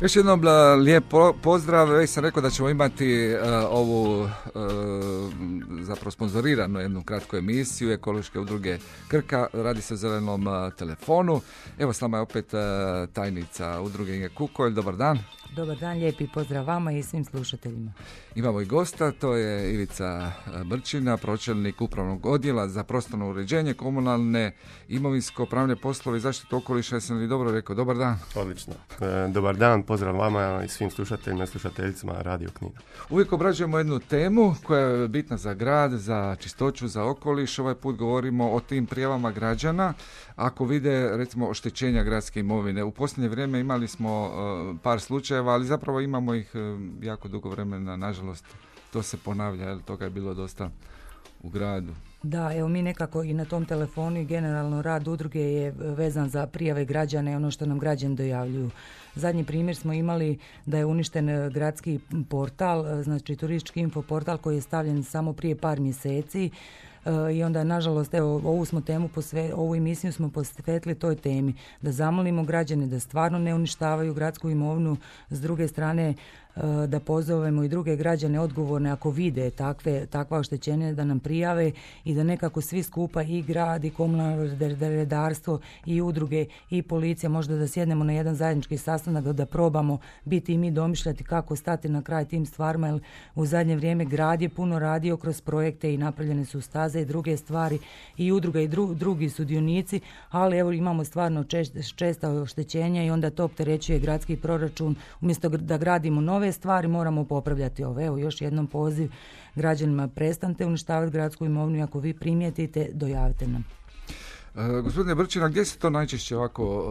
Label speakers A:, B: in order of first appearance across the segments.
A: Još jednom lijep po- pozdrav, već sam rekao da ćemo imati e, ovu e, zapravo sponzoriranu jednu kratku emisiju ekološke udruge Krka, radi se o zelenom e, telefonu. Evo s nama je opet tajnica udruge Inge Kukolj, dobar dan.
B: Dobar dan, lijepi pozdrav vama i svim slušateljima.
A: Imamo i gosta, to je Ivica e, Brčina, pročelnik upravnog odjela za prostorno uređenje, komunalne, imovinsko, pravne poslove i zaštitu okoliša, jesam li dobro rekao, dobar dan.
C: Odlično. E, dobar dan, pozdrav vama i svim slušateljima i slušateljicama Radio Knina.
A: Uvijek obrađujemo jednu temu koja je bitna za grad, za čistoću, za okoliš. Ovaj put govorimo o tim prijavama građana. Ako vide, recimo, oštećenja gradske imovine. U posljednje vrijeme imali smo e, par slučajeva, ali zapravo imamo ih e, jako dugo vremena. Nažalost, to se ponavlja, jer toga je bilo dosta u gradu.
B: Da, evo mi nekako i na tom telefonu i generalno rad udruge je vezan za prijave građana i ono što nam građani dojavljuju. Zadnji primjer smo imali da je uništen e, gradski portal, e, znači turistički info portal koji je stavljen samo prije par mjeseci E, i onda nažalost evo ovu smo temu posve, ovu emisiju smo posvetili toj temi da zamolimo građane da stvarno ne uništavaju gradsku imovinu s druge strane e, da pozovemo i druge građane odgovorne ako vide takve, takva oštećenja da nam prijave i da nekako svi skupa i grad i komunalno red- redarstvo i udruge i policija možda da sjednemo na jedan zajednički sastanak da probamo biti i mi domišljati kako stati na kraj tim stvarima jer u zadnje vrijeme grad je puno radio kroz projekte i napravljene su staze i druge stvari i udruga i dru- drugi sudionici, ali evo imamo stvarno čest- česta oštećenja i onda to opterećuje gradski proračun. Umjesto da gradimo nove stvari moramo popravljati ove. Evo još jednom poziv građanima prestanite uništavati gradsku imovinu ako vi primijetite dojavite nam.
A: E, gospodine Brčina, gdje se to najčešće ovako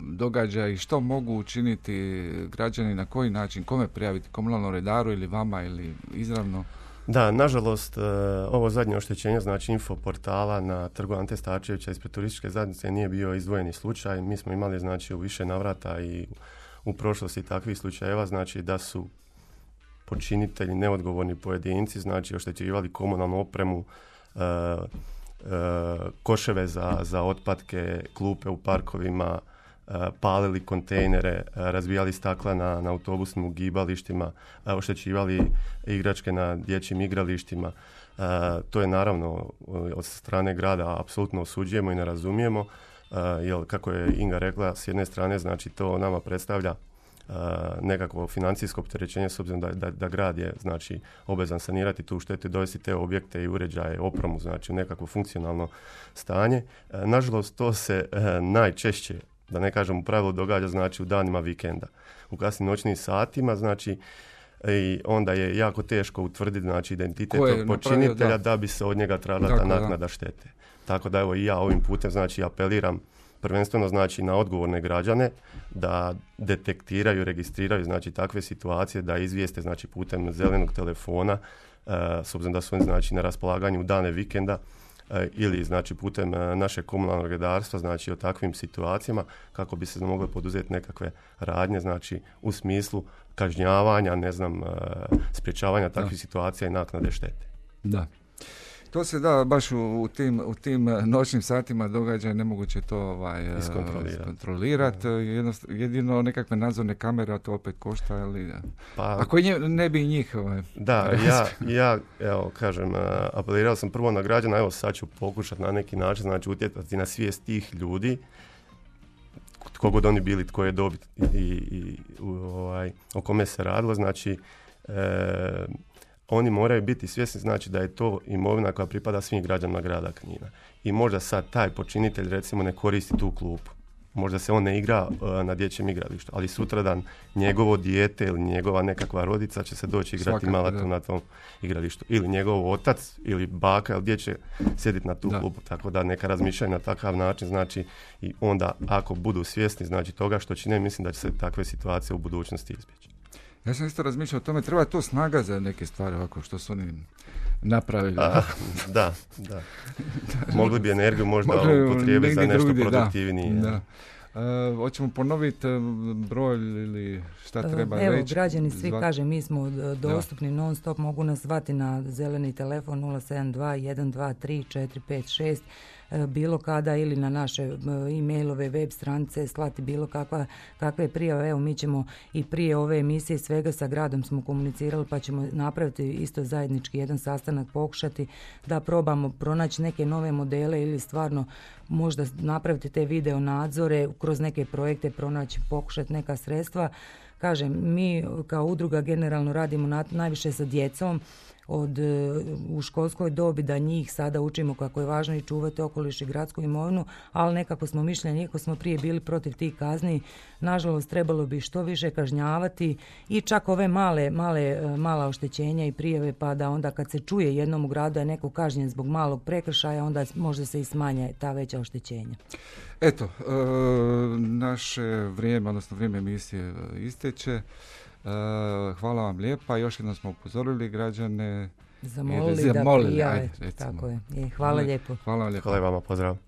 A: e, događa i što mogu učiniti građani, na koji način, kome prijaviti, komunalnom redaru ili vama ili izravno?
C: Da, nažalost, e, ovo zadnje oštećenje, znači info portala na trgu Ante Starčevića ispred turističke zajednice nije bio izdvojeni slučaj. Mi smo imali znači u više navrata i u prošlosti takvih slučajeva, znači da su počinitelji, neodgovorni pojedinci, znači oštećivali komunalnu opremu, e, e, koševe za, za otpadke, klupe u parkovima, e, palili kontejnere, e, razbijali stakla na, na autobusnim ugibalištima, e, oštećivali igračke na dječjim igralištima. E, to je naravno od strane grada apsolutno osuđujemo i ne razumijemo, jer kako je Inga rekla, s jedne strane znači to nama predstavlja uh, nekakvo financijsko opterećenje s obzirom da, da, da grad je znači obvezan sanirati tu štetu i dovesti te objekte i uređaje, opremu znači u nekakvo funkcionalno stanje. Uh, nažalost to se uh, najčešće da ne kažem u pravilu događa znači u danima vikenda. U kasnim noćnim satima znači i onda je jako teško utvrditi znači identitet počinitelja
A: da.
C: da. bi se od njega tražila ta naknada štete. Tako da evo i ja ovim putem znači apeliram prvenstveno znači na odgovorne građane da detektiraju, registriraju znači takve situacije, da izvijeste znači putem zelenog telefona e, s obzirom da su oni znači na raspolaganju u dane vikenda e, ili znači putem e, našeg komunalnog redarstva znači o takvim situacijama kako bi se mogle poduzeti nekakve radnje znači u smislu kažnjavanja, ne znam, sprječavanja takvih situacija i naknade štete.
A: Da. To se da baš u, u tim, u tim eh, noćnim satima događa, nemoguće to ovaj,
C: Iskontrolirat.
A: iskontrolirat. Eh, jednost- jedino nekakve nadzorne kamere, to opet košta. Ali,
C: Pa,
A: ako nje, ne bi njih... Ovaj,
C: Da, ja, ja evo, kažem, e, apelirao sam prvo na građana, evo sad ću pokušati na neki način, znači utjecati na svijest tih ljudi, tko god oni bili, tko je dobit i, i, i ovaj, o kome se radilo, znači e, oni moraju biti svjesni znači da je to imovina koja pripada svim građanima grada Knina. I možda sad taj počinitelj recimo ne koristi tu klupu. Možda se on ne igra e, na dječjem igralištu, ali sutradan njegovo dijete ili njegova nekakva rodica će se doći igrati
A: da.
C: na tom igralištu. Ili njegov otac ili baka ili gdje će sjediti na tu
A: Da.
C: klupu. Tako da neka razmišljaju na takav način, znači i onda ako budu svjesni znači toga što čine, mislim da će se takve situacije u budućnosti izbjeći.
A: Ja sam isto razmišljao o tome, treba to snaga za neke stvari ovako što su oni napravili.
C: da, da. Mogli bi energiju možda upotrijebiti za nešto produktivnije.
A: Da. Uh, hoćemo ponoviti e, broj ili šta e, treba
B: Evo,
A: reći?
B: građani svi kaže, mi smo dostupni non stop, mogu nas zvati na zeleni telefon 072 123 456 E, bilo kada ili na naše e-mailove, web stranice slati bilo kakva, kakve prijave. Evo mi ćemo i prije ove emisije svega sa gradom smo komunicirali pa ćemo napraviti isto zajednički jedan sastanak, pokušati da probamo pronaći neke nove modele ili stvarno možda napraviti te video nadzore, kroz neke projekte pronaći, pokušati neka sredstva. Kažem, mi kao udruga generalno radimo najviše sa djecom, od, e, u školskoj dobi da njih sada učimo kako je važno i čuvati okoliš i gradsku imovinu, ali nekako smo mišljenja, iako smo prije bili protiv tih kazni, nažalost trebalo bi što više kažnjavati i čak ove male, male, e, mala oštećenja i prijave pa da onda kad se čuje jednom u gradu je neko kažnjen zbog malog prekršaja, onda možda se i smanje ta veća oštećenja.
A: Eto, e, naše vrijeme, odnosno vrijeme emisije isteče. E, hvala vam lijepa. Još jednom smo upozorili građane.
B: Zamolili, da prijave. Tako je. E, hvala lijepo.
A: Hvala vam lijepo.
C: Hvala vama, pozdrav.